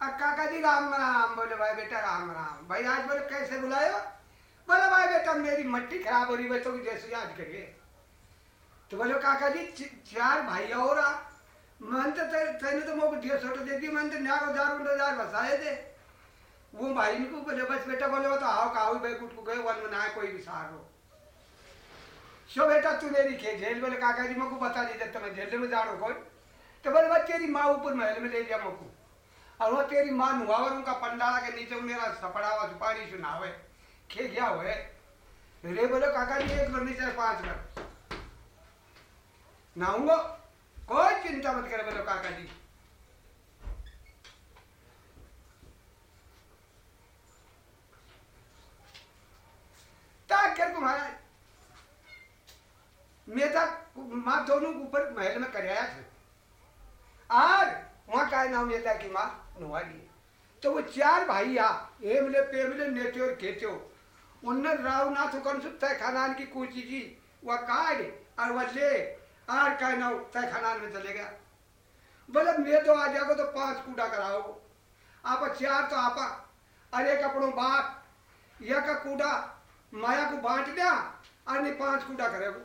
काका जी, राम राम, बोले, भाई बेटा, राम राम। भाई, आज बोले, कैसे बुलायो? बोले, भाई बेटा, मेरी मट्टी खराब हो रही है तो जैसे याद करिए। तो बोले, काका जी चार भाई और आ मन तो तेने तो मोको दिया छोटे दे दी मन तो न्यारो जार उंडो जार बसाए थे। वो भाई को बोले बस बेटा, बोले, वो तो आओ का भाई कुट को गए, वन में कोई भी हो। सो बेटा, तू मेरी खे जेल बोले, काका जी मोको बता दीजिए तुम्हें जेल में जानो कोई तो बोले बस तेरी माँ ऊपर महल में ले जा मोको और वो तेरी माँ नुआवर उनका पंडाला के नीचे मेरा सपड़ा हुआ पानी सुनावे। खे गया हुए? रे बोले, काका जी, एक बरनी चाहे पाँच कर। नहाऊँगा? कोई चिंता मत करे बोलो, काका जी। ताकर को महाराज मैं दोनों ऊपर महल में कराया था। आज वहाँ का नाम था कि माँ? नुआ लिए। तो वो चार आ एमले पेमले नेते और खेते उनने रावनाथ कौन सुता खानान की कूची जी वह काट और वह ले, आर का ना तय खानान में चले गया। बोले, मैं तो आ जाओगे तो पाँच कूड़ा कराओ। आप चार तो आपा अरे कपड़ों बाप यह का कूड़ा माया को बांट दिया और नहीं पाँच कूड़ा करेगो।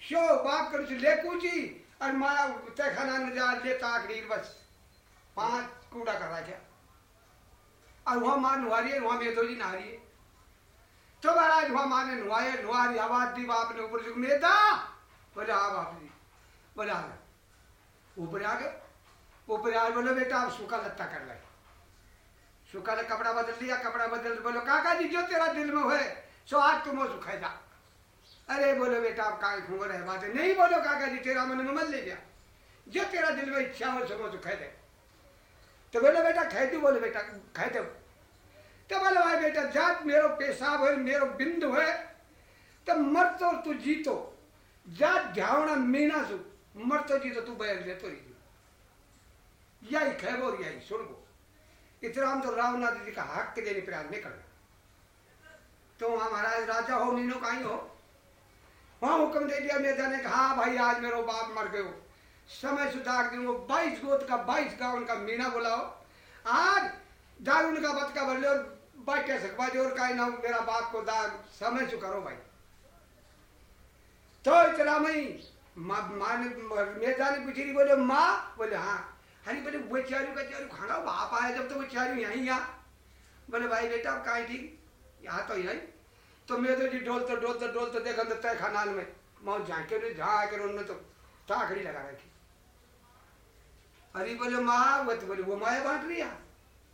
शो, बाप कर, ले कूची, और माया तय खानान में जा, ले ताकरीर बस। पाँच कूड़ा करा क्या और वहाँ माँ नुहारी है, वहाँ मेदो जी नहा रही है। तो महाराज वहाँ माँ ने नुहाए नुहारी आवाज़ दी, बाप ने ऊपर से मेदा बोले हाँ बाप जी। बोले आ गए ऊपर आ गए। ऊपर आ बोले, बेटा आप सूखा लत्ता कर ले। सूखा ने कपड़ा बदल लिया, कपड़ा बदल, बोलो, काका जी, जो तेरा दिल में हुए सो आज तुम सुखाए जा। अरे, बोलो, बेटा आप काय खूंग रहे बात नहीं बोलो, काका जी, तेरा मन में मत ले गया जो तेरा दिल में इच्छा हो सो सुखाए दे। तो बोले, बेटा दो, बोले, बेटा दो। तो बोले, भाई बेटा, जात मेरो पेशाब है, मेरो बिंदु है तो मर तो तू जीतो। जा ध्यावना मीना सु मर तो जीतो, तू बैर ले तो यही खैबो यही सुन गो इतना हम तो रामनाथ जी का हक के देने प्रयास नहीं करना तो वहाँ महाराज, राजा हो मीनो कहीं हो? वहाँ हुक्म दे दिया नेता ने कहा हाँ भाई, आज मेरो बाप मर गए समय सुधार दूँगा बाईस गोत का बाईस का मीना बुलाओ। आज दारुन का बत का भर और बाटे सकबाजी और का ना मेरा बाप को दाग समय से करो भाई। तो इतना मई माँ माँ ने नेता ने पूछी बोले, माँ, बोले हाँ। हरी बोले, वो चारू का चारू खाना बाप आया जब तो वो चारू यहीं यहाँ बोले, भाई बेटा, अब कहीं ठीक? यहाँ तो यहीं। तो मेरे तो जी डोलते डोलते डोलते देखा तो तय खानान में मौत झाँके जहाँ आकर उन्होंने तो ताकड़ी लगा रखी। अरे बोले माँ वो तो बोले वो माया बांट रही है।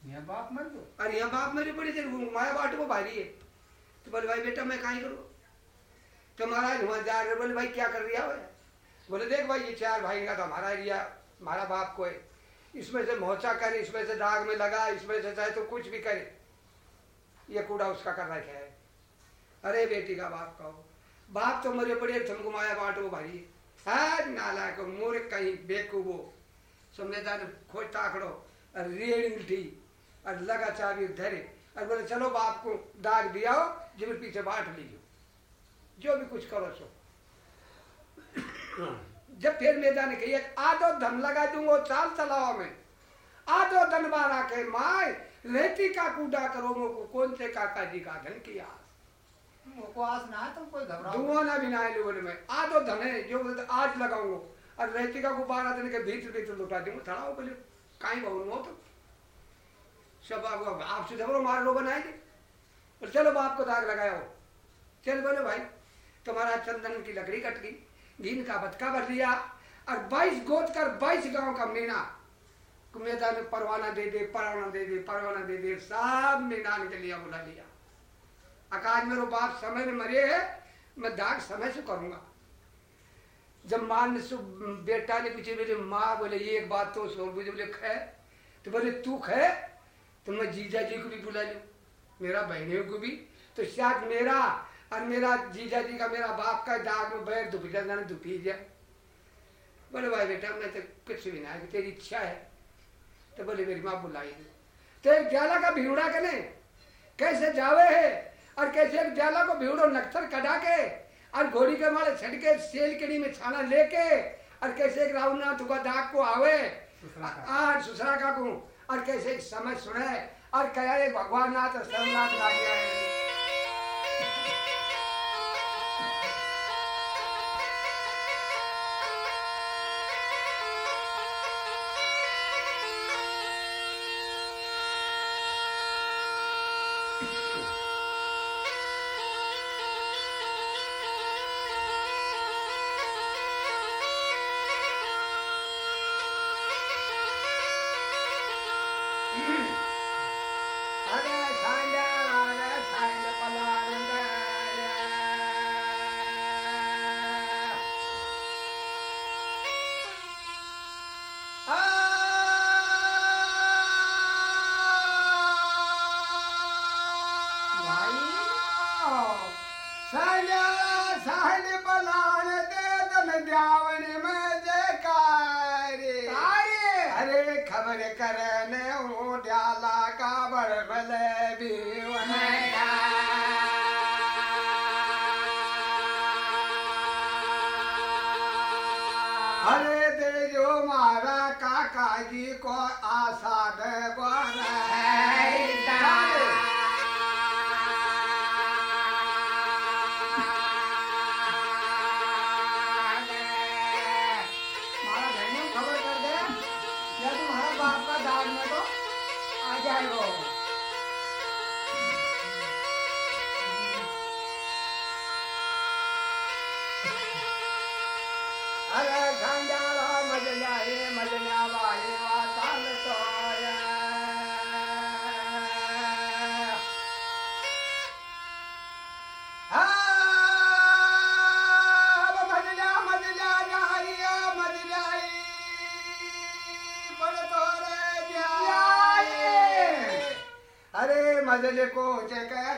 यहाँ बाप मर गयो अरे यहाँ बाप मेरी बड़ी देर वो माया बांट वो भारी है। तो बोले भाई बेटा मैं कहीं करूँ? तो महाराज वहाँ जा रहे बोले भाई क्या कर रही है बोले देख भाई ये चार भाई का तो हमारा एरिया हमारा बाप को है। इसमें से मोचा करे इसमें से दाग में लगा इसमें से चाहे तो कुछ भी करे। ये कूड़ा उसका कर रखा है। अरे बेटी का बाप का हो बाप तो मरे पड़े तुमको माया बांट वो भारी है। नाला को मोर कहीं बेकूबो। समझदार खोज ताकड़ो और रेड़ी उठी और लगा चाबी धरे और बोले चलो बाप को दाग दिया हो जिन पीछे बांट लीजिए जो भी कुछ करो सो। जब फिर मैदान कही आधो धन लगा दूंगो चाल चलाओ में। आधो धन बारा के माए रेती का कूड़ा करो मोको कौन से काका जी का धन किया? मुझको आस ना है तुम कोई घबराओ धुआँ ना भी ना है लोगों में। आधो धन है जो आज लगाऊंगो। और रेती का गुब्बारा दिन के भीतर भीतर लुटा दूँगा, थड़ा बोले कहीं बहुन हो तो सब आपको आपसे जबरो मार लो बनाएँगे। और चलो बाप को दाग लगाओ चल बोले भाई, तुम्हारा चंदन की लकड़ी कट गई, घीन का बतका भर लिया, और बाईस गोद कर बाईस गाँव का मीना मैदान में परवाना दे दे, परवाना दे दे, परवाना दे दे, सब मीनान के लिए बुला लिया। आकाश मेरो बाप समय में मरे है, मैं दाग समय से करूँगा। जब माँ ने सु बेटा ने पूछे बोले माँ बोले, ये एक बात तो सुन मुझे बोले, खे? तो बोले, तू खे? तो मैं जीजा जी को भी बुला लूँ मेरा बहनियों को भी। तो शायद मेरा और मेरा जीजा जी का मेरा बाप का दाग में बैर दुख जाना दुखी जाए बोले, भाई बेटा, मैं तो कुछ भी ना तेरी इच्छा है। तो बोले, मेरी माँ बुलाई तो एक जाला का भिड़ा कने कैसे जावे है और कैसे एक जाला को भिड़ो नक्सर कटा के और घोड़ी के मारे छटके सेल केड़ी में छाना लेके और कैसे एक राहुलनाथ हुआ दाग को आवे। हाँ सुसरा का को। और कैसे एक समझ सुने। और कह भगवान नाथ और सर्वनाथ लाग Bye. जय को जगह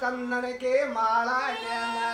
चंदन के माला लेना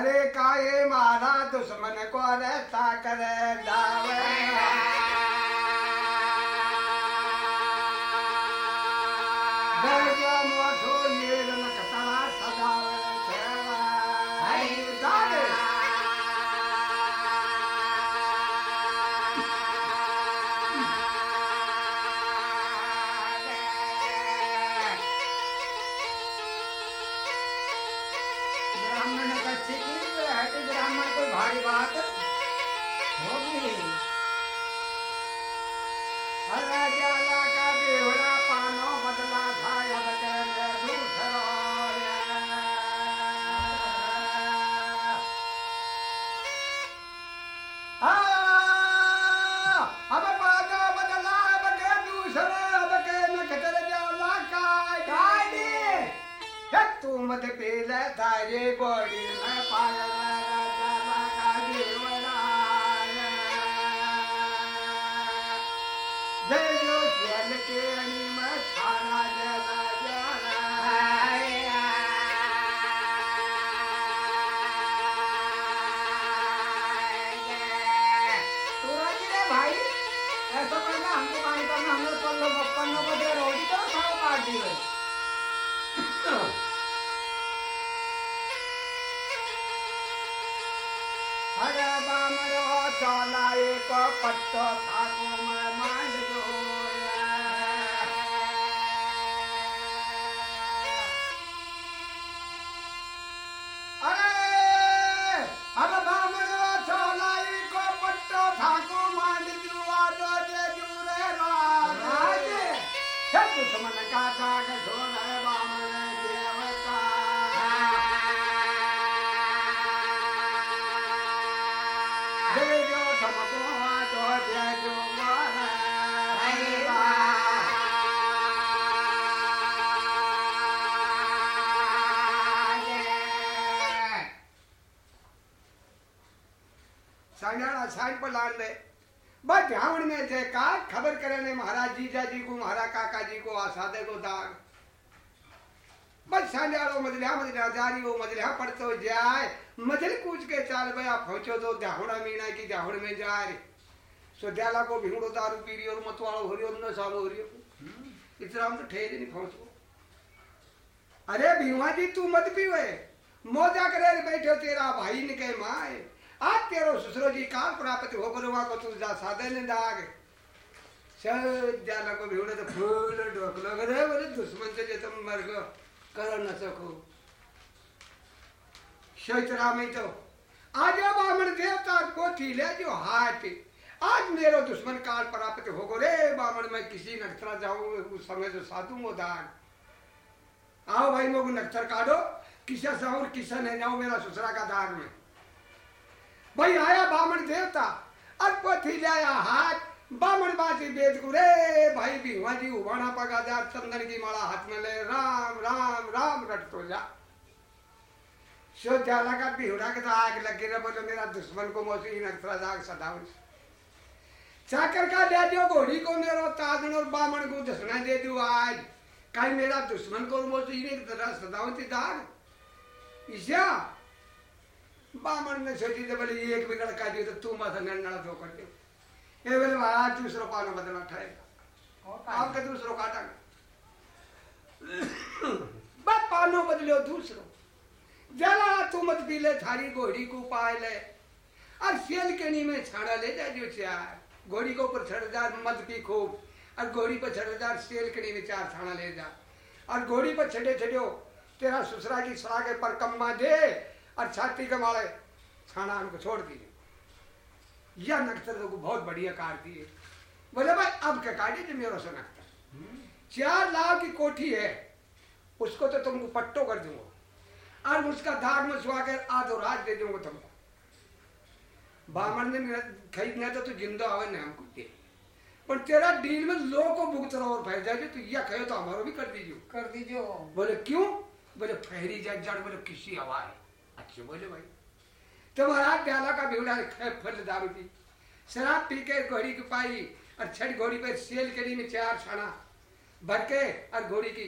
अरे काये मारा दुश्मन को रहता करे दावे साइड पर लाड़ ले बस ध्यान में थे का खबर करने महाराज जीजा जी को, महाराज काका जी को, आसादे को दाग। बस संजाड़ो मजलिया मजलिया जारी वो मजलिया पड़तो जाए। मजल कूच के चाल भया पहुंचो तो ध्याहुड़ा मीना की ध्याहुड़ में जाए सो द्याला को भिंगड़ो दारू पी रही और मतवाड़ो हो रही और न सालो हो रही इतना हम तो ठेज नहीं पहुंचो। अरे भीमा जी तू मत पीवे। मोजा करे बैठो तेरा भाई ने कहे, माए। आज तेरो ससुरो जी काल प्राप्त हो करवा को तू जा सादे ने दाग सब जाला को भिवड़े तो फूल ढोकलो करे बोले, दुश्मन से जे तुम मर गो करो न सको। शैतरा में तो आज बामण देवता को थी ले जो हाथ। आज मेरो दुश्मन काल प्राप्त हो गो रे बामण मैं किसी नक्षत्रा जाऊँ, उस समय तो साधु मो दाग आओ भाई लोग नक्षत्र काटो, किसा साउर किसा नहीं जाओ मेरा ससुरा का दाग में। भाई आया बामण देवता? अल्प थी जाया हाथ। बामण बाती बेद को रे भाई भीमा जी, उबाना पगा जा, चंदन की माला हाथ में ले। राम राम राम रट तो जा। सो जाला का बिहुड़ा के तो आग लगे रे बोलो मेरा दुश्मन को मोसी नक्षत्र दाग सदाऊ चाकर का दे दो घोड़ी को मेरो, ताजन और बामण को दसना दे दो आज। कहीं मेरा दुश्मन को की तरह सदावती दाग ईशा बामण ने सोची तो बोले एक बिगड़ का दियो तो तू मत नन्ना तो कर दे ये बोले महाराज दूसरो पानो बदला और आपके दूसरो काटा बस पानो बदलो दूसरो। जला तू मत पी ले थारी घोड़ी को पाए ले। और सेल केनी में छाड़ा ले जा जो चार। घोड़ी को ऊपर जा मत पी खूब। और घोड़ी पर जा सेल केनी में चार छाड़ा ले जा। और घोड़ी पर छड़े छड़ो तेरा ससुरा की सड़ा के पर कम्मा दे। और छाती के माले छाना उनको छोड़ दिए यह नक्षत्र को बहुत बढ़िया काट दिए बोले भाई अब क्या काटे जो मेरा से नक्षत्र चार लाख की कोठी है उसको तो तुमको पट्टो कर दूँगा। और उसका दाग में सुहा कर आधो रात दे दूँगा तुमको। बामन ने खरीदना था तो ज़िंदा आवे ना हमको दे। पर तेरा डील में लोगों को भुगत रहा और फैल जाए तो यह कहे तो हमारो भी कर दीजिए कर दीजिए बोले क्यों? बोले फहरी जाए जड़ बोले किसी हवा है अच्छे बोले भाई। तो महाराज प्याला का बेवड़ा फल दारू पी शराब पी के घोड़ी की पाई और छठ घोड़ी पे सेल करी में चार छाना भर के और घोड़ी की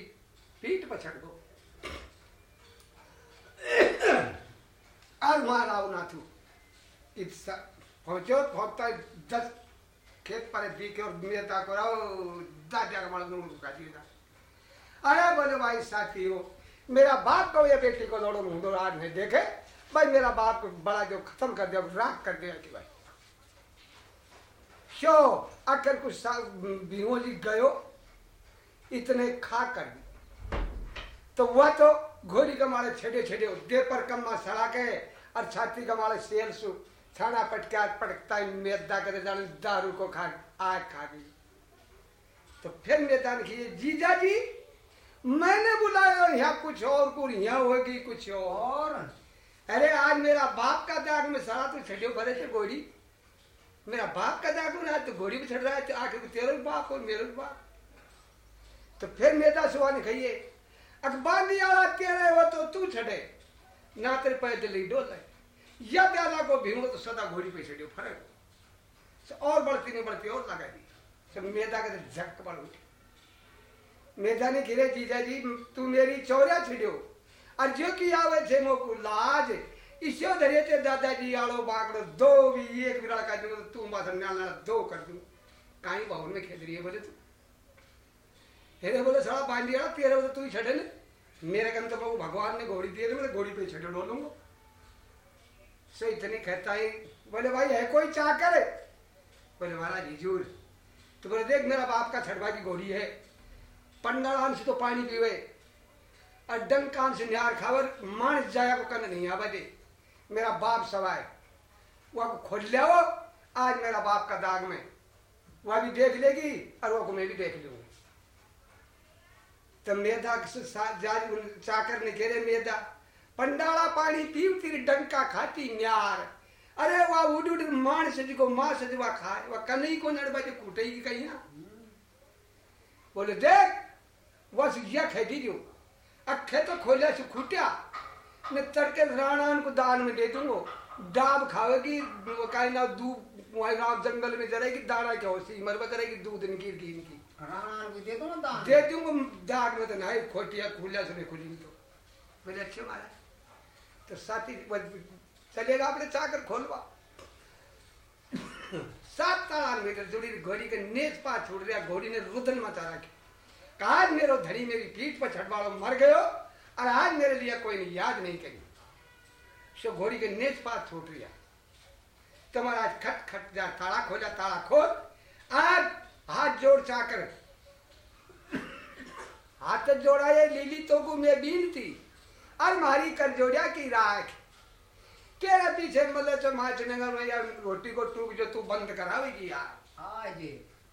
पीठ पर छड़ दो। और वहाँ राव नाथू। पहुंचो, पहुँचता दस खेत पर पी के और मेहता को राव दस जगह मार का अरे बोले भाई साथी हो मेरा बाप को ये बेटी को दौड़ो, मुँह आज नहीं देखे। भाई, मेरा बाप को बड़ा जो खत्म कर दिया राख कर दिया कि भाई। शो अकर कुछ साल बिहोली गयो, इतने खा कर। तो वह तो घोड़ी के मारे छेड़े छेड़े दे पर कम्मा सड़ा के, और छाती के मारे सेल सु छाना पटका पटकता मैदा करे दारू को खा आग खा गई। तो फिर मैदान की जीजा जी मैंने बुलाया यहाँ कुछ और कुछ यहाँ होगी कुछ और। अरे, आज मेरा बाप का दाग में सड़ा तो छठे भरे थे घोड़ी मेरा बाप का दाग में तो घोड़ी भी छठ रहा है तो आखिर को तेरा बाप और मेरा बाप। तो फिर सुहा ने कहिए अखबार नहीं आ रहा, तेरे हो तो तू छड़े। ना तेरे पैदल डोल या प्याला को भीमो तो सदा घोड़ी पे छड़ियो, फ़र्क तो और बढ़ती नहीं, बढ़ती, और लगा दी। सब मेदा के तो झक पड़ उठी। मेदा ने घिरे जीजा जी तू मेरी चौरा छिड़ियो। और जो की आवे छे मोकू लाज। इसो धरे थे दादाजी आलो बागड़ो दो भी, एक बिराड़ का दूँगा तू माथा न्याला दो कर दूँ काई बाहुन में खेद रही है बोले तू? हेरे बोले, साला बांधी आड़ा, तेरे बोले तू ही छड़े ने मेरे कन तो बाबू भगवान ने घोड़ी दी मैं घोड़ी पे छड़े डोलूँगा सो इतने कहता ही बोले, भाई, है कोई चाकर? बोले, महाराज, हिजूर तो बोले, देख, मेरा बाप का छड़वा की घोड़ी है। पंडालान से तो पानी पीवे। और से न्यार खावर मानस जाया को कन नहीं आवा दे मेरा बाप सवाए वह खोल ले आज मेरा बाप का दाग में। वह भी देख लेगी, और वह को मैं भी देख लूँगी। तो मेधा चाकर ने घेरे मेधा। पंडाला पानी पीव तेरी डंका खाती न्यार। अरे वाह उड़ उड़ मान सज को माँ सज वा खाए। वह कनई को नड़बा की कहीं ना। बोले, देख बस यह खेती जो अखे तो खोले से खुटिया। ने तड़के राणा को दान में दे दूँगा। डाब खावेगी वो काहे ना दूध वहाँ जंगल में जरेगी दाना क्या होती मरबा करेगी दूध इनकी की इनकी। राणा को दे दो ना दान। दे दूँगा दाग में तो नहीं खोटिया खुलिया से नहीं खुली तो। बोले अच्छे मारा तो साथी चलेगा अपने चाकर खोलवा। सात तालान मीटर जुड़ी घोड़ी के नेच पा छोड़ दिया घोड़ी ने रुदन मचा रखी। कहा मेरो धड़ी मेरी पीठ पर छटवाड़ो मर गयो, और आज मेरे लिए कोई नहीं याद नहीं करी। सो घोड़ी के नेच पास छूट गया। तुम्हारा आज खट खट जा ताला खोला ताला खोल आज हाथ जोड़ चाकर। हाथ जोड़ा ये लीली तो को मैं बीन थी और मारी कर जोड़िया की राख। तेरा पीछे मतलब तो में यार रोटी को टूक जो तू बंद करावेगी यार। आज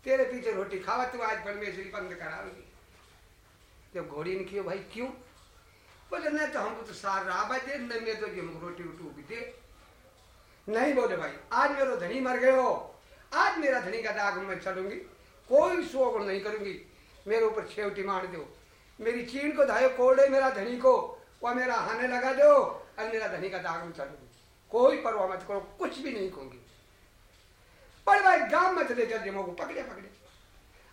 तेरे पीछे रोटी खावा, तू आज परमेश्वरी बंद करावेगी जब घोड़ी ने किया भाई, क्यों? बोले नहीं तो हमको तो सार रहा दे नहीं मैं तो हमको रोटी उटू भी दे। नहीं बोले, भाई, आज मेरे धनी मर गए हो, आज मेरा धनी का दाग मैं चलूँगी कोई शोक नहीं करूँगी। मेरे ऊपर छेवटी मार दो, मेरी चीन को धायो, कोड़े मेरा धनी को वह मेरा हाने लगा दो, और मेरा धनी का दाग में चलूँगी कोई परवाह मत करो, कुछ भी नहीं कहूँगी। बड़े भाई गाँव में चले जाओ जिमो को पकड़े पकड़े।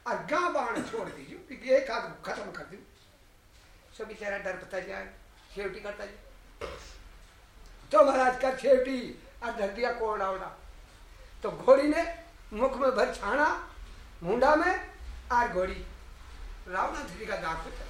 और गाँव बाण छोड़ दीजिए एक आध खत्म कर दू। सब बेचारा डरता जाए छेवटी करता जाए तो महाराज का छेवटी और धर दिया कोड़ा उड़ा तो घोड़ी ने मुख में भर छाना मुंडा में और घोड़ी। रावणा धरी का दाग होता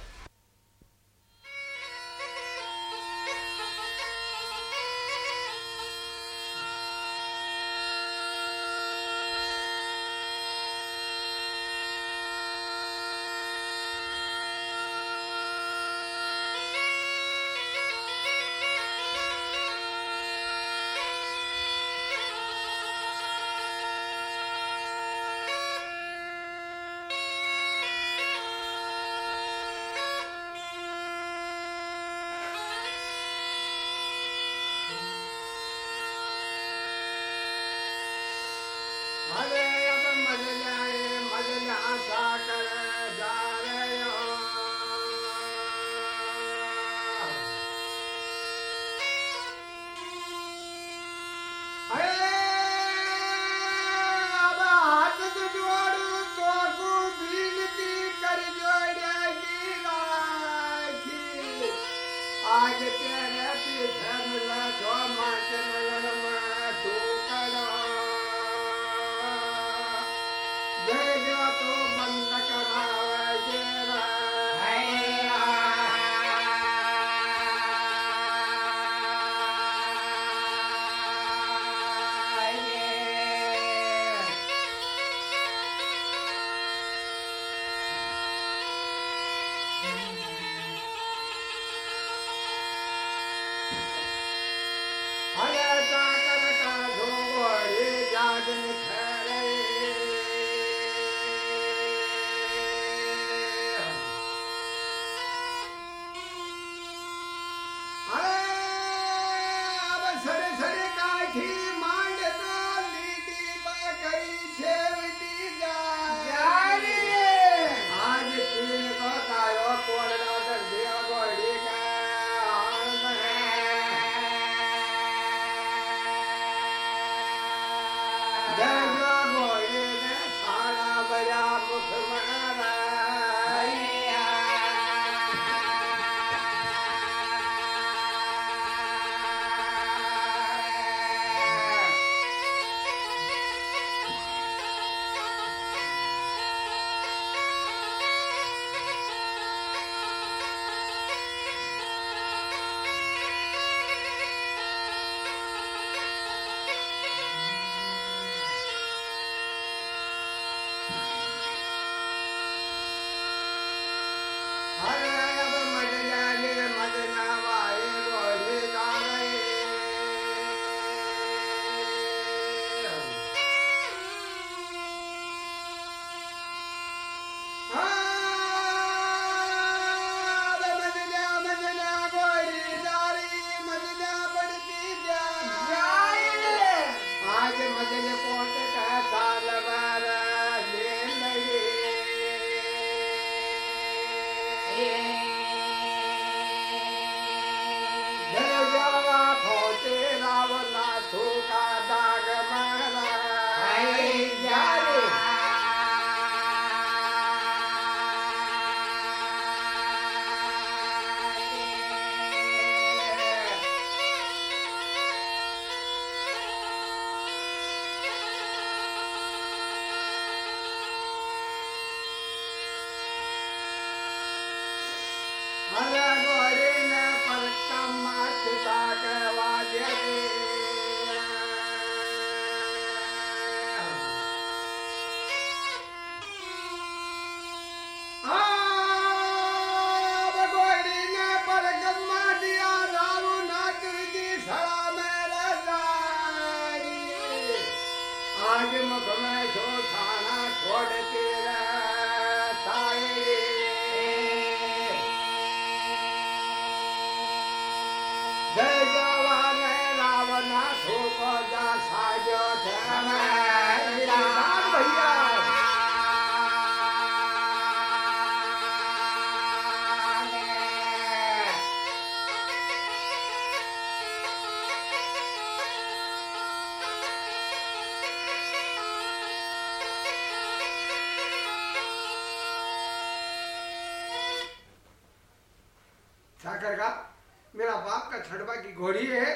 बाप का छड़वा की घोड़ी है।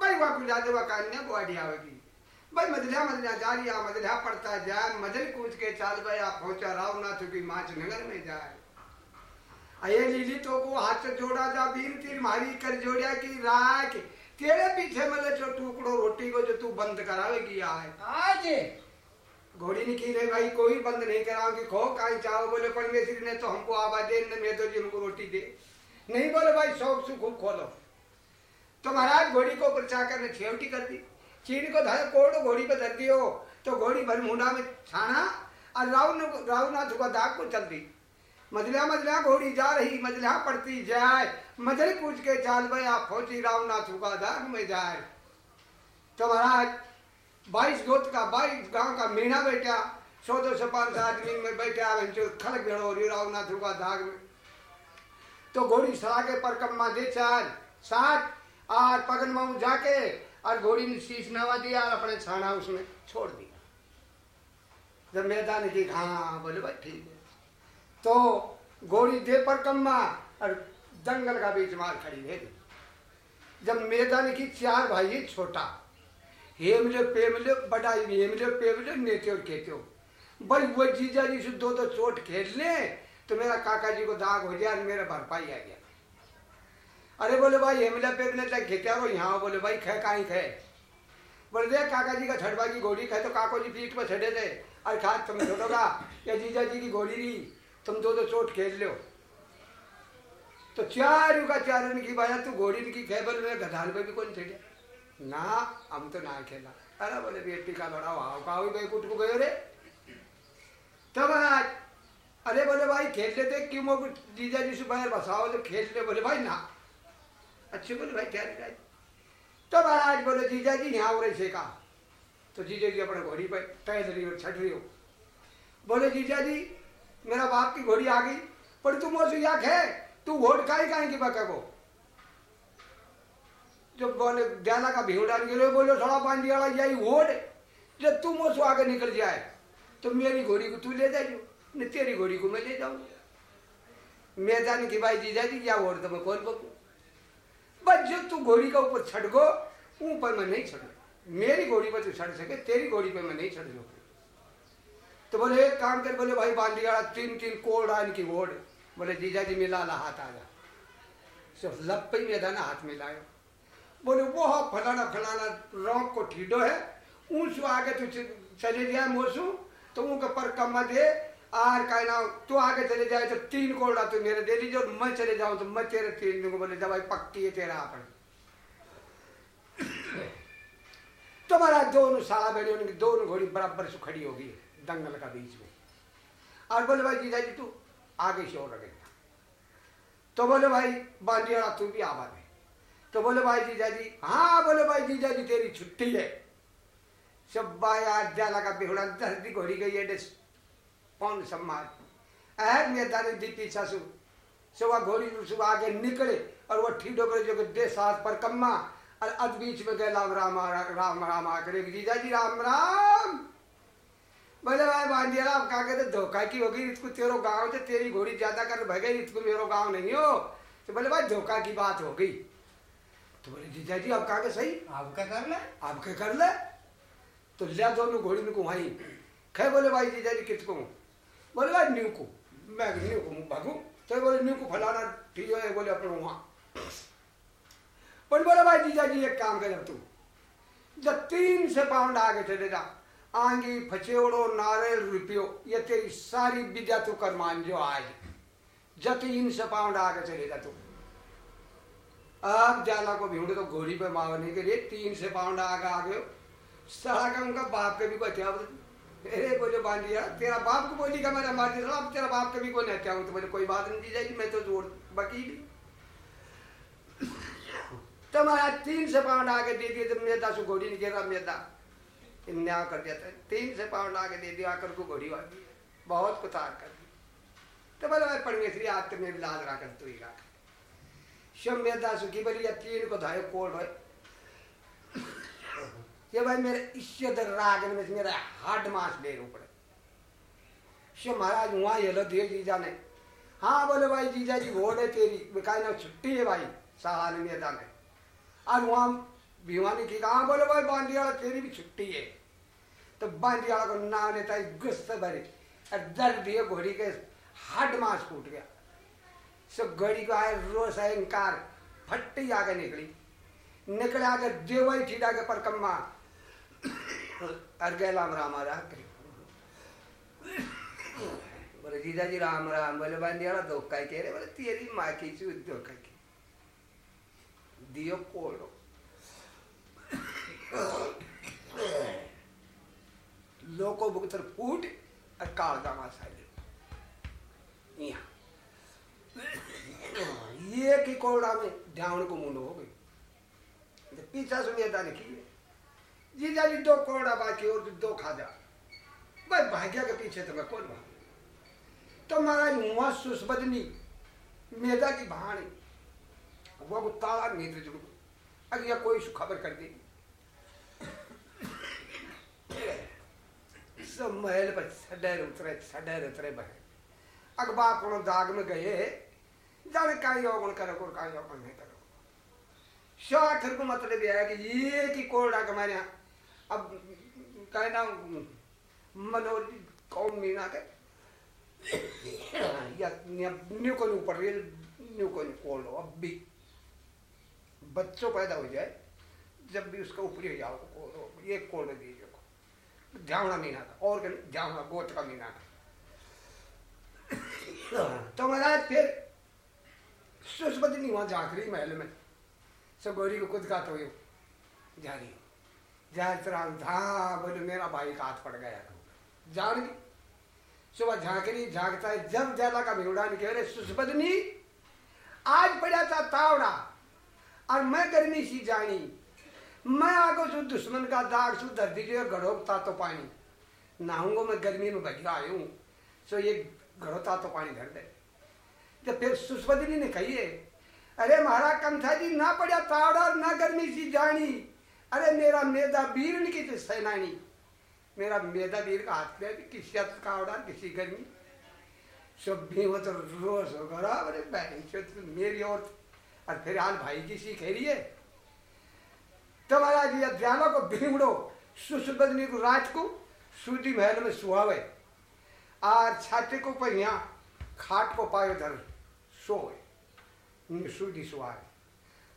भाई वह जाते वह कन्या बुआड़ी आवेगी। भाई मदलिया मदलिया जा रही मदलिया पड़ता जाए। मदल कूच के चाल भाई आप पहुँचा राव नाथ की माच नगर में जाए। अये लीली तो को हाथ से जोड़ा जा बीन तीर मारी कर जोड़िया की राख। तेरे पीछे मतलब जो टुकड़ो रोटी को जो तू बंद करावेगी आए आज? घोड़ी ने की रे भाई कोई बंद नहीं कराओगी खो काई चाहो बोले परमेश्वरी ने तो हमको आवाज़ दे न मैं तो जी हमको रोटी दे। नहीं बोले भाई शौक से खूब खोलो। तो महाराज, घोड़ी को ऊपर चाकर ने छेवटी कर दी। चीन को धाय कोड़ घोड़ी पे धर दियो। तो घोड़ी भर मुंडा में छाना और राव ने राव नाथ को दाग को चल दी। मजलिया मजलिया, घोड़ी जा रही, मजलिया पड़ती जाए। मजल पूछ के चाल भाई आप फौजी राव नाथ का दाग में जाए। तो महाराज, बाईस गोत का, बाईस गाँव का मीणा बैठा। सौ दो सौ पाँच आदमी में बैठा खड़क भेड़ो रही राव नाथ का दाग में। तो घोड़ी सड़ा के परकम्मा दे चाल। सात और पगन माऊ जाके, और घोड़ी ने शीश नवा दिया, और अपने छाना उसमें छोड़ दिया। जब मैदान की हाँ बोले, भाई ठीक है। तो घोड़ी दे पर कम्मा, और जंगल का बीच मार खड़ी है जब मैदान की चार भाई छोटा, हेमले पेमले बड़ा हेमले पेमले नेते और कहते हो भाई, वो जीजा जी से दो दो चोट खेल ले तो मेरा काका जी को दाग हो गया मेरा भरपाई आ गया। अरे बोले भाई, हेमले पेमले तक खेत्या को यहाँ, बोले भाई, खे, कहीं खे? बोले, देख काका जी का छड़वा की घोड़ी खे तो काको जी पीठ पर छड़े थे। अरे खा, तुम छोड़ोगा या जीजा जी की घोड़ी रही तुम दो दो चोट खेल लो। तो चारू का चारण की बाया तू घोड़ी की खे, बोले, में गधान पे भी कौन छेड़े ना, हम तो ना खेला। अरे बोले, बेटी का लड़ा हाव का गए कुट को गयो रे? तब आज अरे बोले भाई, खेल लेते क्यों मो जीजा जी से बाहर बसाओ? तो खेल ले, बोले, भाई, ना। अच्छे बोले, भाई, क्या रिकाई तब आज बोले, जीजा जी, यहाँ हो रहे से का तो जीजा जी अपने घोड़ी पर टहल रही हो छट रही हो। बोले, जीजा जी, मेरा बाप की घोड़ी आ गई। पर तू मोसू याक है? तू वोट काई काहे की बका को? जब बोले डाला का भीड़ डाल गिरे, बोलो, थोड़ा पानी वाला, यही वोट जब तू मोसू आगे निकल जाए तो मेरी घोड़ी को तू ले जाइयो। न तेरी घोड़ी को मैं ले जाऊँ मैं जाने की भाई जीजा जी क्या वोट तो मैं कौन बकू? बस जो तू घोड़ी का ऊपर छटको ऊपर मैं नहीं छड़ू मेरी घोड़ी पर तू छड़ सके, तेरी घोड़ी पर मैं नहीं छड़ सकूँ। तो बोले, एक काम कर, बोले, भाई बांडियाड़ा तीन तीन कोड़ आन की वोट बोले जीजा जी मिला ला हाथ आ जा। सिर्फ़ में ना हाथ मिलायो बोले वो हाँ फलाना फलाना रौक को ठीडो है। ऊंचो आगे तू चले जाए मोसू। तो उनके पर कमा दे आर का ना तू आगे चले जाए तो तीन कोड़ा तू मेरे दे दीजिए और मैं चले जाऊँ तो मैं तेरे तीन दूँगा बोले दवाई पक्की है तेरा अपन तुम्हारा दोनों साला बेड़ी उनकी दोनों घोड़ी बराबर से खड़ी होगी, दंगल का बीच में। और बोले, भाई, जीजा जी, तू आगे से और लगेगा तो बोले, भाई बांडिया तू भी आवाज़ है तो बोले, भाई, जीजा जी हाँ बोले, भाई, जीजा जी, तेरी छुट्टी है। सब भाई आज जाला का बिहुड़ा धरती घोड़ी गई है कौन सम्मान। ऐड में दादी दी पीछा सु सुबह घोड़ी सुबह आगे निकले और वो ठीडो करे जो दे साथ पर कम्मा और अद बीच में गए राम राम राम राम आकर जीजा जी राम राम। बोले भाई बांधिया आप कहा कहते धोखा की होगी इसको तेरो गाँव से तेरी घोड़ी ज़्यादा कर भगे इसको मेरो गाँव नहीं हो। तो बोले भाई धोखा की बात हो गई। तो बोले जीजा जी आप कहा सही? आप क्या कर ले। आप क्या कर ले। तो लिया दोनों घोड़ी में कुमाई खे बोले भाई जीजा जी कित को बोले, भाई न्यू को। मैं न्यू को भागू तो बोले न्यू को फलाना ठीक है। बोले, अपने वहाँ। पर बोले, भाई जीजा जी एक काम कर तू। जब तीन से पाउंड आगे चले जा, आंगी, फचेवड़ो, नारियल, रुपयो, ये तेरी सारी विद्या तू कर मान जो आज जब तीन से पाउंड आगे चले जा तू। अब जाला को भीड़ तो घोड़ी पे मारने के लिए तीन से पाउंड आगे आ गए साला का उनका बाप के भी हत्या अरे बोले बांधिया तेरा बाप को बोली का मेरा मार दिया अब तेरा बाप के भी कोई हत्या हो तो बोले, कोई बात नहीं दी जाएगी मैं तो ज़ोर वकील तो महाराज तीन से पाउंड आगे दे दिए जब मेदा से घोड़ी नहीं गिरा मेदा न्याय कर दिया था। तीन से पाउंड आगे दे दिया, आकर को घोड़ी वाली बहुत कुतार कर दी तो बोले, भाई परमेश्वरी आज तो मेरी लाज रहा कर तू ही। रहा शम मेदा सुखी बोली या तीन को धायो, कोल भाई ये भाई मेरे इश्यद राग में मेरा हार्ड मास ले रो पड़े। शो महाराज वहाँ ये लो दिए जीजा ने। हाँ बोले भाई, जीजा जी है तेरी बिकाई ना छुट्टी है भाई ने मैदान है आज वहाँ भिवानी की कहा बोले भाई बांदी वाला तेरी भी छुट्टी है। तो बांदी वाला को नाम लेता है गुस्से भरे, और दर्द दिए घोड़ी के हड मांस फूट गया। सब घोड़ी को आए रोस है इनकार, फट्टी आगे निकली। निकले आगे देवाई ठीडा के पर कम्मा अर्घे राम राम राम राम राम। बोले ही कह बोले, तेरी की की दियो लोको भुगतर फूट और काल का मासा ये की कोड़ा में ध्यान को मुंडो हो गई। तो पीछा है जीजा जी दो कोड़ा बाकी और दो खाजा भाई भाग्य के पीछे तो मैं कौन भाग? तो महाराज मुआ सुस्बदनी मेदा की भाणी वो ताला नेत्र जुड़ अगर यह कोई खबर कर दी। सब महल पर सडर उतरे सडर उतरे बहे। अखबार को दाग में गए? जाने काई योगुण करो को काई योगुण नहीं करो। शाखर को मतलब यह है कि ये की कोड़ा के मारे अब कहना मनोज कौन मीना के? या न्यू को ऊपर न्यू को कोल अब भी। बच्चों पैदा हो जाए, जब भी उसका ऊपरी हो जाओ ये कोल दीजिए को झावना मीना था, और झावना गोत का मीना था। तो महाराज फिर सुष्पति नहीं वहाँ झांकरी महल में। सब गौरी को खुद का तो जा रही जय राम था बोले, मेरा भाई का हाथ पड़ गया। तो जान सुबह झांकरी झांकता है, जब जाला का भिवड़ा निकले रहे सुष्पदनी आज पड़ा था तावड़ा, और मैं गर्मी सी जानी। मैं आगो सु दुश्मन का दाग सु धरती जो गढ़ोता तो पानी। नहाऊँगा मैं गर्मी में बच आयु सो ये गढ़ोता तो पानी धर दे। जब फिर सुष्पदनी ने कही है, अरे महाराज कंथा जी, ना पड़ा तावड़ा ना गर्मी सी जानी। अरे मेरा मेदा वीर की तो सेनानी। मेरा मेदा वीर का हाथ में किसी हथ का उड़ा, किसी गर्मी। सब भी वो तो रोज हो गया अरे बहन तो मेरी और और फिर हाल भाई की सी कह रही है तो महाराज ये ध्यान को भीमड़ो, सुसुबदनी को रात को सूदी महल में सुहावे। और छाते को पर यहाँ खाट को पायो धर सोए सूदी सुहावे।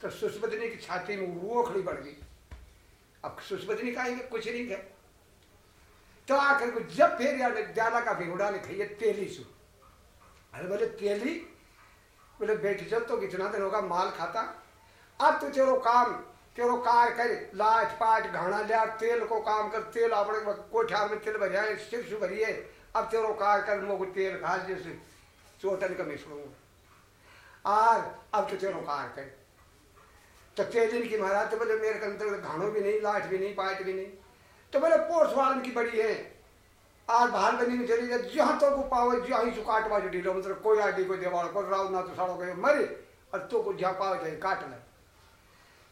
तो सुष्पदनी की छाती में वो खड़ी बढ़ गई। अब सुष्पदनी कहेंगे कुछ नहीं कहे तो आखिर को जब फिर यार ज़्यादा का भिगुड़ा ने खाइए तेली सु अरे बोले, तेली? बोले, बेटी, चल तो कितना दिन होगा, माल खाता। अब तो चलो काम, तेरो कार कर लाट पाट घाना लिया तेल को काम कर, तेल अपने कोठार में तेल भरिया, सिर सु भरिए। अब तेरो कार कर मोको तेल खा जैसे चोटन का मिसड़ू और अब तो तेरो कार कर तो तेलिन की महाराज तो बोले, मेरे कंतर घाणो भी नहीं लाट भी नहीं पाट भी नहीं। तो बोले पोर्स वालन की बड़ी है। आज बाहर बनी में चली जाए जहाँ तो को पावे जहाँ ही काट बाजू ढीलो मतलब कोई आदि को देवाल को राव ना तो साड़ो गए मरे, और तो को जहाँ पावे जाए काट ले।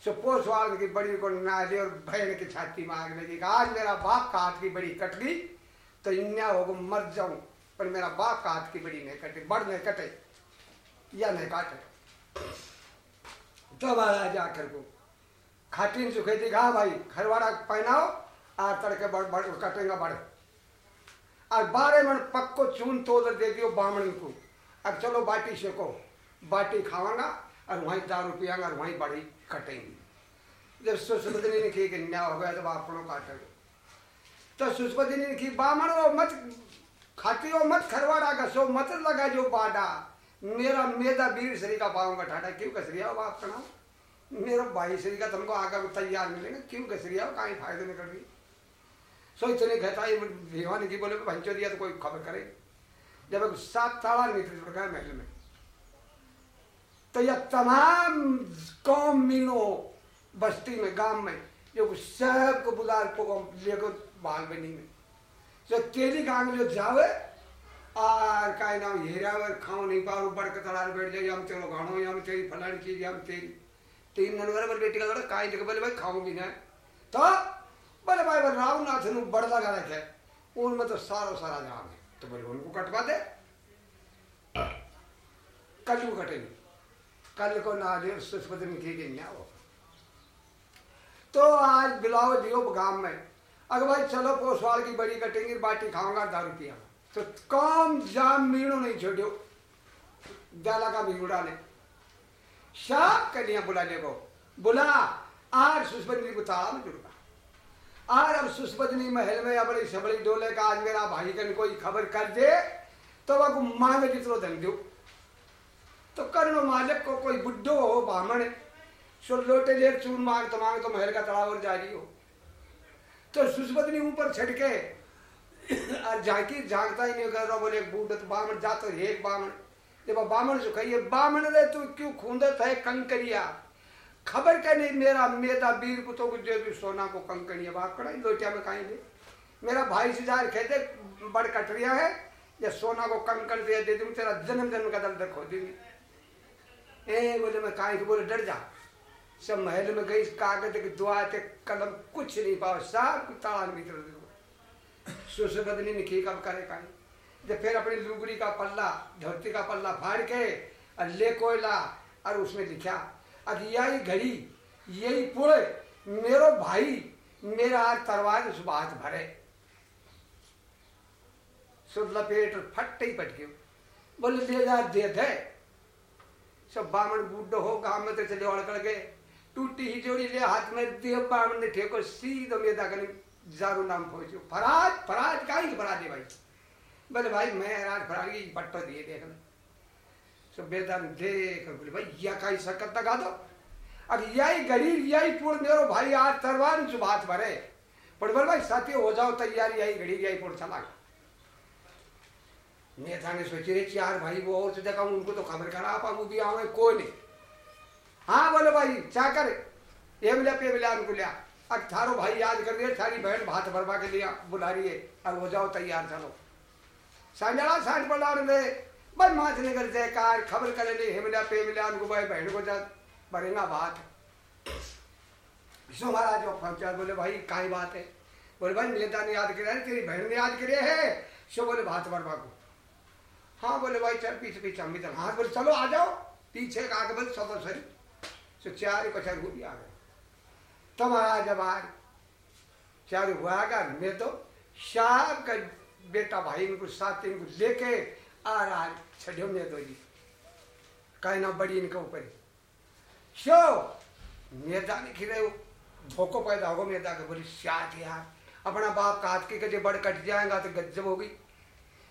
सो पोर्स वालन की बड़ी को ना दे और भैन की छाती मांग लगी आज मेरा बाप का हाथ की बड़ी कट गई तो इन्या होगा मर जाऊँ, पर मेरा बाप का हाथ की बड़ी नहीं कटे बड़ नहीं कटे, या नहीं काटे। तो महाराज आकर को। खाटीन सुखे दिखा भाई, खरवाड़ा पहनाओ आ तड़के बढ़ बढ़ कटेगा बढ़। और बारह मन पक्को चून तोड़ दे दियो बामण को। अब चलो बाटी सेको, बाटी खावांगा, और वहीं दारू पियांगा, और वहीं बड़ी कटेंगी। जब सुष्पति ने की न्याय हो गया तो आपनों काटेंगे तो सुष्पति ने की बामण मत खाती हो मत खरवाड़ा का, सो मत लगा जो बाडा। मेरा मेदा वीर श्री का पाऊँगा ठाटा क्यों कसरिया हो बाप का मेरा भाई श्री का तुमको आगे तैयार मिलेगा क्यों कसरिया हो कहीं फ़ायदे में कर रही सोच नहीं कहता ये भिवानी की बोले भंचो दिया तो कोई खबर करे। जब सात ताला निकल गया महल में तो यह तमाम कौम मीनो बस्ती में, गाँव में, जो सबको बुला को लेको बाल बनी में। जो तेरी गाँव में जावे और का नाम हेरा और खाओ नहीं पाओ बड़ के तड़ार बैठ जाए हम तेरो गाणो हम तेरी फलानी चीज़ तेरी तीन नंबर पर बेटी का काई देख बोले भाई खाओ भी ना। तो बोले भाई बोले रामनाथ ने बड़ लगा रखे उनमें तो सारा सारा जाम है। तो बोले उनको कटवा दे। कल को कटेंगे। कल को ना दे सुष्पति में की गई हो तो आज बिलाव दियो गाँव में। अगर भाई चलो पोसवाल की बड़ी कटेंगे, बाटी खाऊँगा दारू पिया तो कम जाम मीणो नहीं छोड़ो जाला का भिगुड़ा ने शाप कलियाँ बुला ले को। बुला आर सुस्पति को ताम जुड़गा आर अब सुस्पति महल में अपनी सबड़ी डोले का आज मेरा भाई कन कोई खबर कर दे तो वह मांग जितरो धन दो। तो कर्ण मालिक को कोई बुड्ढो हो बामण सो लोटे ले चून मांग तो मांग तो महल का तलाव जारी हो। तो सुस्पति ऊपर छटके और झांकी झांकता ही नहीं कर रहा बोले बूढ़ तो बामण जा तो एक बामण जब बामण जो कहिए बामण रे तू क्यों खूंदत है कंकरिया खबर क्या नहीं मेरा मेरा वीर पुतो को जो भी सोना को कंकड़िया बाप कड़ा लोटिया में दे मेरा भाई से जार कहते बड़ कटरिया है या सोना को कंकड़ दे दे दूँ तेरा जन्म जन्म का दल खो देंगे ए, बोले, मैं कहीं बोले, डर जा। सब महल में गई, कागज़ की दुआ ते कलम कुछ नहीं पाओ सब ताला देखो सुसबदनी ने की कब करे कहीं जब फिर अपनी लुगड़ी का पल्ला, धोती का पल्ला फाड़ के, और ले कोयला, और उसमें लिखा, अब यही घड़ी, यही पुणे, मेरो भाई, मेरा तरवार उस बात भरे। सुध लपेट फट ही पट गयो। बोले दे जा, दे दे। सब बामन बूढ़ो हो गाँव में तो चले अड़कड़ गए। टूटी ही जोड़ी ले हाथ में दे बामन ने ठेको, सीधो मेदा कने जारू नाम पहुंचो फराज फराज का ही फराज है भाई? बोले, भाई, मैं राज फराज की पट्टो दिए देख ले सो बेदान देख, बोले, भाई या का ही सकत तक दो अब यही गरीब, यही पुर, मेरो भाई आज तरवार जो बात भरे। पर बोल, भाई साथी हो जाओ तैयारी, यही घड़ी यही पुर चला नेता ने सोची रे चार भाई वो और देखा, उनको तो खबर करा पा वो भी आवे कोई नहीं। हाँ बोले, भाई, क्या करे? ये मिला पे मिला उनको लिया अब थारो भाई याद कर रही थारी बहन भात भरवा के लिए बुला रही है। अब हो जाओ तैयार, चलो। सांझा साँझ पड़ा रहे बस माथ ने कर जयकार खबर करे ले, हेमिला पे मिला उनको भाई बहन को जा भरेगा बात। सो महाराज जो पहुँचा, बोले, भाई काई बात है? बोले, भाई, नेता ने याद किया, तेरी बहन ने याद करे है? सो बोले, भात भरवा को। हाँ बोले, भाई, चल, पीछे पीछे, हम भी चल। हाँ बोले, चलो, आ जाओ। पीछे का आगे बोले सब सर सो चार पचार भी आ गए। तो महाराज जब आ चार हुआ का? मैं तो शाम का बेटा भाई इनको साथ इनको लेके आ रहा छड़ियो में दो जी। कहना बड़ी इनके ऊपर। शो नेता ने खिले भोको पैदा होगा नेता के। बोली शाद यार, अपना बाप का हाथ के कजे बड़ कट जाएगा तो गज्जब होगी।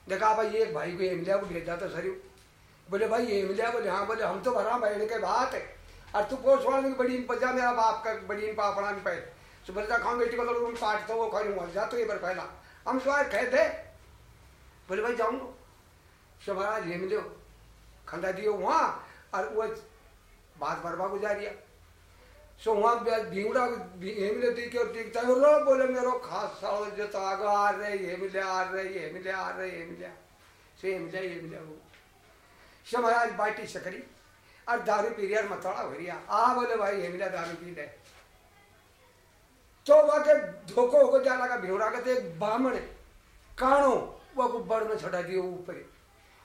देखा भाई, एक भाई को एमलिया को भेजा तो सर बोले, भाई एमलिया बोले हाँ बोले, हम तो भरा बहन के बात है। तू पोस वाले की बड़ी बजा मेरा बाप का बड़ी इन पापड़ा नहीं पैर तो बोलता खाओ बेटी को तो पाठ तो वो खाई मर जा तो ये बार पहला। हम स्वार कहे थे बोले, भाई, जाऊँगा। सो महाराज हेम लियो खंडा दियो वहाँ, और वो बात बरबा गुजारिया सो वहाँ भीमड़ा हेम ले दी के दिखता है। रो बोले मेरो खास साल जो तो आगे आ रहे, ये मिले, आ रहे, ये मिले, आ रहे, ये मिले। सो ये मिले ये मिले, वो। सो महाराज बाटी सकरी और दारू पी रहा मतवाड़ा हो रिया आ बोले भाई ये मिला दारू पी ले तो वहाँ के धोखो होकर जा लगा भीमड़ा के एक बामण काणो वो गुब्बर में छटा दिए ऊपर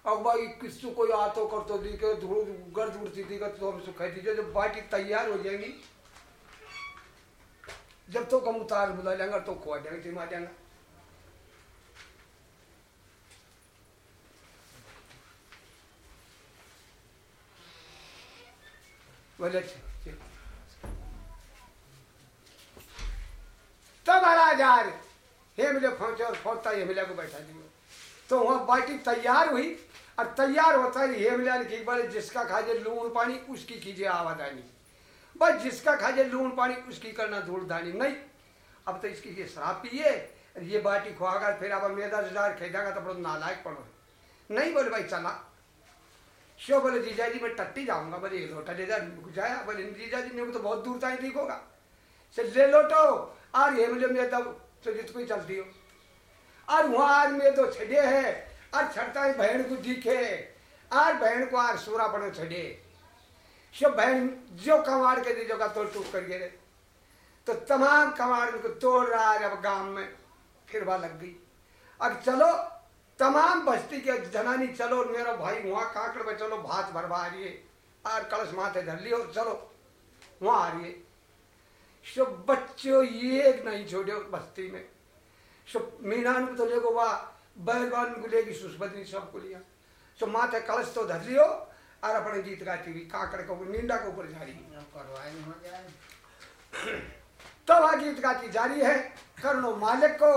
अब भाई किसको कोई आतो कर तो दी के धूड़ गर्द उड़ती थी तो हम सुखाई दीजिए जब बाटी तैयार हो जाएँगी जब तो हम उतार बुला लेंगे तो खुआ देंगे जिमा देंगे तब आ रहे हे मिले पहुँचे और पहुँचता ये मिले को बैठा दिया। तो वहाँ बाटी तैयार हुई, और तैयार होता है ये मिला की बोले जिसका खाजे लूण पानी, उसकी कीजिए आवादानी। बस जिसका खाजे लूण पानी, उसकी करना धूल दानी नहीं, अब तो इसकी ये शराब पिए ये बाटी खुआगा फिर अब मेदा जुजार खेदागा तो बड़ा नालायक पड़ो। नहीं बोले, भाई चला। शो बोले, जीजा जी, मैं टट्टी जाऊँगा, बोले, ये लोटा ले जा जाया बोले जीजा जी, मेरे को तो बहुत दूर तक ठीक होगा? से ले लोटो, और ये मुझे मेरे तब तो जित कोई चलती हो। और वहाँ आज में तो छड़े है, और छड़ता है बहन को दिखे, और बहन को आज सूरा पड़े छड़े। सो बहन जो कमाड़ के दी का तोड़ टूट कर गिरे। तो तमाम कमाड़ को तोड़ रहा है, अब गाँव में, फिर वह लग गई। अब चलो तमाम बस्ती के जनानी चलो मेरा भाई वहाँ काकड़ में चलो भात भरवा आ रही और कलश माथे धर लियो चलो वहाँ आ रही सो बच्चों ये एक नहीं छोड़े बस्ती में। सो मीनान को तो लेगो वा बैरबान को लेगी सुस्पति सबको लिया। सो माथे कलश तो धर लियो और अपने गीत गाती हुई काकड़ को नींदा के ऊपर जा रही। तब आ गीत गाती जारी है कर्णो मालिक को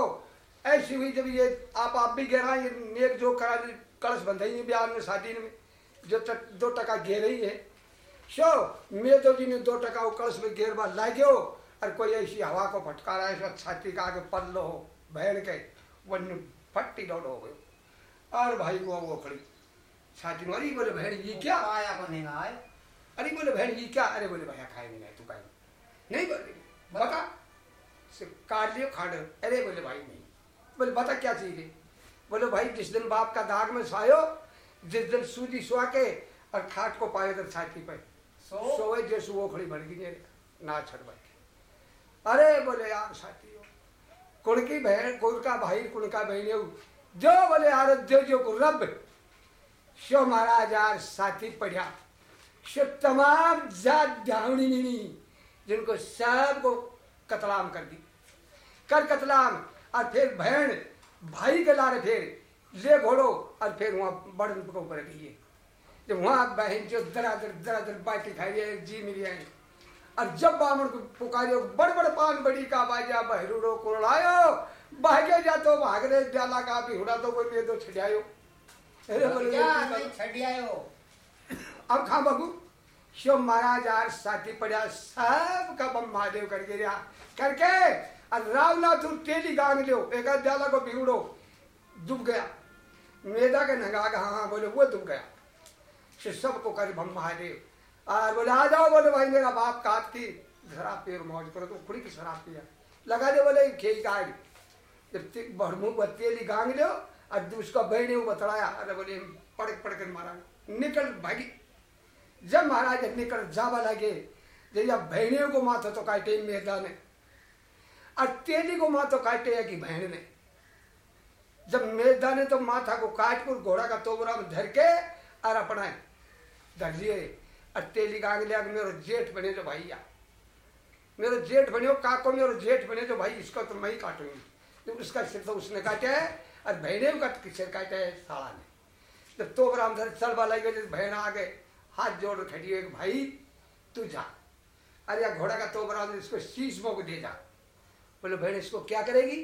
ऐसी हुई जब ये आप आप भी गिरा ये नेक जो करा कलश बंधाई ब्याह में शादी में जो तक दो टका घेर रही है। सो मैं तो जी ने दो टका वो कलश में घेर बार ला गयो। और कोई ऐसी हवा को फटका रहा है छाती का आगे पल्लो हो बहन के वन फट्टी डोड हो गयो। और भाई वो वो खड़ी। छाती में अरे बोले बहन ये क्या? आया को नहीं आए अरे बोले बहन ये क्या? अरे बोले भैया खाए नहीं तू खाए नहीं बोले। बता। से काट लियो खाड़ अरे बोले भाई नहीं। बोले बता क्या चीज़ है? बोले भाई जिस दिन बाप का दाग में सोयो जिस दिन सूजी सुआ के और खाट को पाए तो छाती पे। सोए जैसे वो खड़ी भर गई ना छड़ बैठे। अरे बोले यार साथी हो कुड़की बहन कुड़का भाई कुड़का बहन हो जो बोले यार जो जो को रब शो महाराज यार साथी पढ़िया। शो तमाम जात नीनी जिनको सबको कतलाम कर दी। कर कतलाम। और फिर बहन भाई के लारे फिर ले घोड़ो और फिर वहाँ बड़न को ऊपर गई जब वहाँ बहन जो दरादर दरादर बाटी खाई रही है जी मिली है। और जब बामण को पुकारियो बड़ बड़ पान बड़ी का बाजा बहरूड़ो कुड़ायो भागे जा तो भाग रे जाला का भी हुड़ा तो कोई दो छड़ायो अरे बोले क्या नहीं छड़ी अब खा बाबू शिव महाराज आज साथी पड़ा सब का बम महादेव करके रहा। करके रामनाथ तेली गांग लो एक जाला को बिगड़ो डूब गया। मेदा के नंगा हाँ हाँ बोले, वो डूब गया। फिर सबको कर बम महादेव। और बोले, आ जाओ बोले भाई, मेरा बाप काट की शराब पियो मौज करो तो खुड़ी की शराब पिया। लगा दे बोले खेल का जब बड़मू तेली गांग लियो, और उसका बहने वो बतलाया, अरे बोले, पड़क पड़क मारा निकल भागी। जब महाराज निकल जावा लगे, जब बहने को माथो तो काटे मैदान ने तेली को माथो काटे है कि बहन ने। जब मैदान ने तो माथा को काट कर घोड़ा का तोबरा में धर के और अपना धर लिए। तेली का आगे कि मेरो जेठ बने जो भैया। मेरो जेठ बने काको मेरो जेठ बने जो भाई, इसका तो मैं ही काटूँगी। तो उसका सिर तो उसने काटे है और बहने का सिर काटे है साला ने। जब तोबरा में धर चलवा लगे जब बहन आ गए, हाथ जोड़ खड़ी हुई भाई, तू जा। अरे घोड़ा का तोबरा में इसको शीश को दे जा। बोले, बहन, इसको क्या करेगी?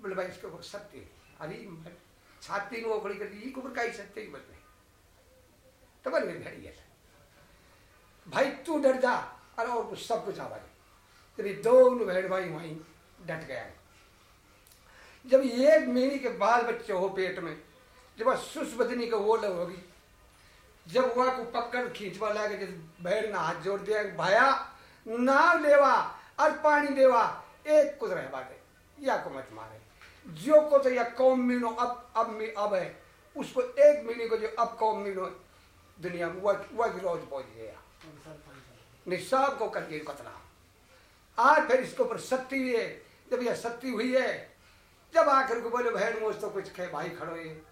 बोले, भाई, इसको सत्य अरे छाती में ओखड़ी कर दी कुबर का ही सत्य की बच तो बोले भेड़ी है भाई, तू डर जा। अरे, और कुछ सब कुछ आवाज़। तेरी दोनों बहन भाई वहीं डट गया। जब एक महीने के बाल बच्चे हो पेट में, जब सुस बदनी का वो लग होगी, जब वहाँ को पकड़ खींचवा लगे जब बैठ ना हाथ जोड़ दिया, भाया, नाव लेवा और पानी देवा। एक कुछ रह बाटे, या को मत मारे। जो को तो या कौम मीनो अब अब मी, अब है, उसको एक महीने को जो अब कौम मीनो दुनिया में वह वह रोज पहुँच गया। निशाब को करके कतला आज फिर इसके ऊपर सत्ती हुई है, जब यह सत्ती हुई है, जब आखिर को बोले, बहन मोज तो कुछ खे भाई खड़ो ये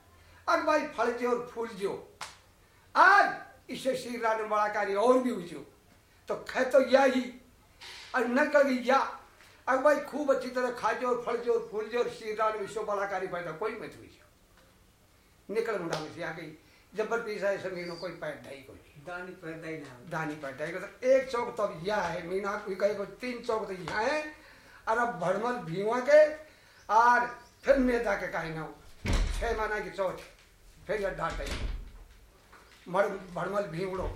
अब भाई फल जो और फूल जो आज इसे श्री राम बड़ा कार्य और भी हुई तो खे तो या ही, और न कर या अब भाई खूब अच्छी तरह खाजे और फलजे और फूलजे और शीरा विश्व बलाकारी पैदा कोई मत हुई निकल मुंडा में से आ गई। जबर पीसा ऐसे मीनों कोई पैदा ही कोई दानी पैदा ही ना दानी पैदा ही मतलब एक चौक तो अब यह है मीना कोई कहे को तीन चौक तो यहाँ है। और अब भरमल भीवा के और फिर मेदा के कहे ना छह माना की चौथ फिर यह डाटे भरमल भीवड़ो